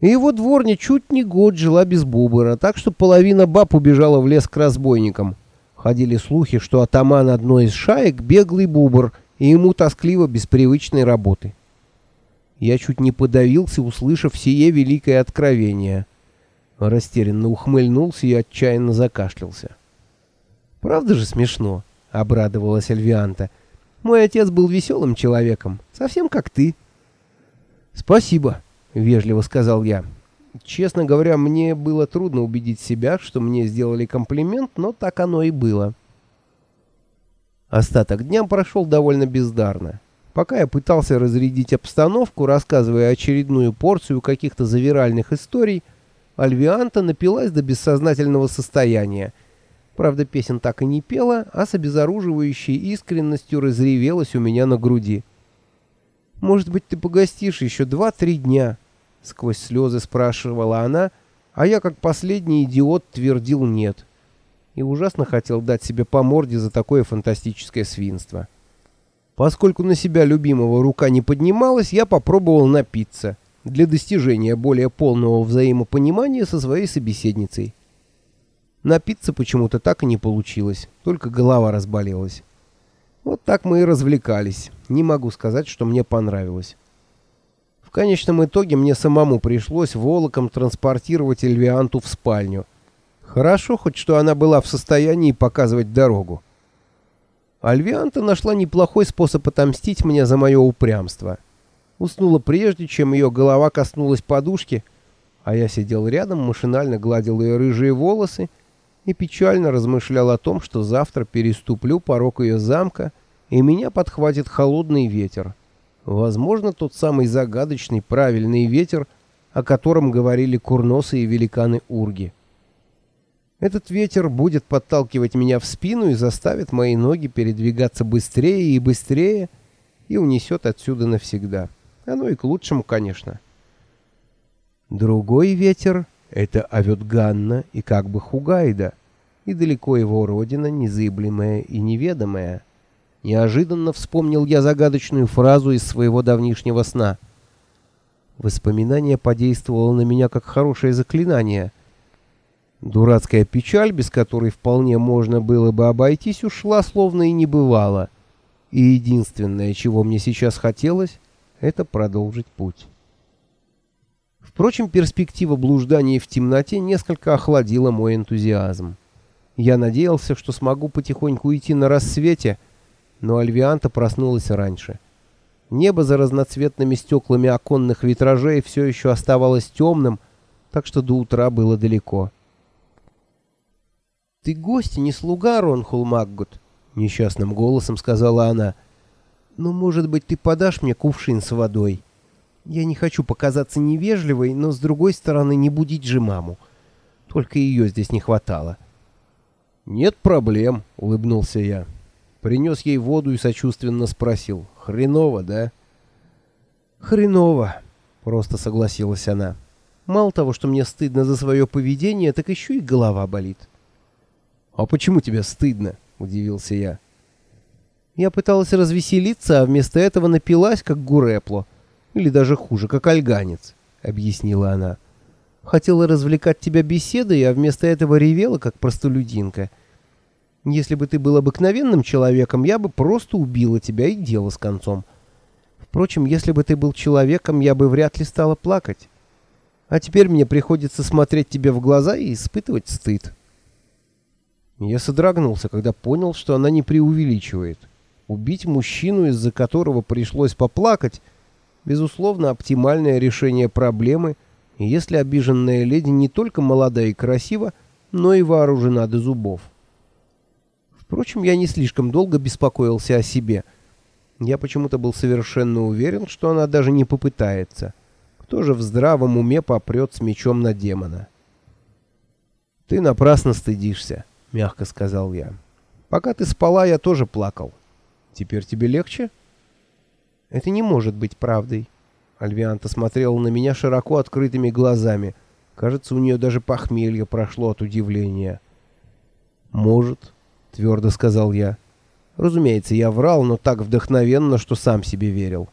И его дворня чуть не год жила без бубора, так что половина баб убежала в лес к разбойникам. Ходили слухи, что атаман одной из шаек беглый бубр, и ему тоскливо без привычной работы. Я чуть не подавился, услышав сие великое откровение. Растерянно ухмыльнулся и отчаянно закашлялся. «Правда же смешно?» — обрадовалась Альвианта. «Мой отец был веселым человеком, совсем как ты». «Спасибо», — вежливо сказал я. Честно говоря, мне было трудно убедить себя, что мне сделали комплимент, но так оно и было. Остаток дня прошел довольно бездарно. Пока я пытался разрядить обстановку, рассказывая очередную порцию каких-то завиральных историй, Альвианта напилась до бессознательного состояния. Правда, песен так и не пела, а с обезоруживающей искренностью разревелась у меня на груди. «Может быть, ты погостишь еще два-три дня?» — сквозь слезы спрашивала она, а я, как последний идиот, твердил «нет». И ужасно хотел дать себе по морде за такое фантастическое свинство. Поскольку на себя любимого рука не поднималась, я попробовал напиться для достижения более полного взаимопонимания со своей собеседницей. Напиться почему-то так и не получилось, только голова разболелась. Вот так мы и развлекались. Не могу сказать, что мне понравилось. В конечном итоге мне самому пришлось волоком транспортировать Эльвианту в спальню. Хорошо хоть, что она была в состоянии показывать дорогу. Альвианта нашла неплохой способ отомстить мне за мое упрямство. Уснула прежде, чем ее голова коснулась подушки, а я сидел рядом, машинально гладил ее рыжие волосы и печально размышлял о том, что завтра переступлю порог ее замка, и меня подхватит холодный ветер. Возможно, тот самый загадочный правильный ветер, о котором говорили курносые великаны Урги. Этот ветер будет подталкивать меня в спину и заставит мои ноги передвигаться быстрее и быстрее и унесет отсюда навсегда. Оно и к лучшему, конечно. Другой ветер — это Авёдганна и как бы Хугайда, и далеко его родина, незыблемая и неведомая. Неожиданно вспомнил я загадочную фразу из своего давнишнего сна. Воспоминание подействовало на меня как хорошее заклинание. Дурацкая печаль, без которой вполне можно было бы обойтись, ушла словно и не бывало. И единственное, чего мне сейчас хотелось, это продолжить путь. Впрочем, перспектива блуждания в темноте несколько охладила мой энтузиазм. Я надеялся, что смогу потихоньку идти на рассвете, но Альвианта проснулась раньше. Небо за разноцветными стеклами оконных витражей все еще оставалось темным, так что до утра было далеко. «Ты гость, не слуга, Ронхул Макгут», — несчастным голосом сказала она. «Ну, может быть, ты подашь мне кувшин с водой? Я не хочу показаться невежливой, но, с другой стороны, не будить же маму. Только ее здесь не хватало». «Нет проблем», — улыбнулся я. Принес ей воду и сочувственно спросил. «Хреново, да?» «Хреново», — просто согласилась она. «Мало того, что мне стыдно за свое поведение, так еще и голова болит». «А почему тебе стыдно?» — удивился я. Я пыталась развеселиться, а вместо этого напилась, как гурепло. Или даже хуже, как альганец, — объяснила она. Хотела развлекать тебя беседой, а вместо этого ревела, как простолюдинка. Если бы ты был обыкновенным человеком, я бы просто убила тебя и дело с концом. Впрочем, если бы ты был человеком, я бы вряд ли стала плакать. А теперь мне приходится смотреть тебе в глаза и испытывать стыд. Я содрогнулся, когда понял, что она не преувеличивает. Убить мужчину, из-за которого пришлось поплакать, безусловно, оптимальное решение проблемы — если обиженная леди не только молода и красива, но и вооружена до зубов. Впрочем, я не слишком долго беспокоился о себе. Я почему-то был совершенно уверен, что она даже не попытается. Кто же в здравом уме попрет с мечом на демона? «Ты напрасно стыдишься», — мягко сказал я. «Пока ты спала, я тоже плакал. Теперь тебе легче?» «Это не может быть правдой», Альвианта смотрела на меня широко открытыми глазами. Кажется, у нее даже похмелье прошло от удивления. «Может», — твердо сказал я. Разумеется, я врал, но так вдохновенно, что сам себе верил.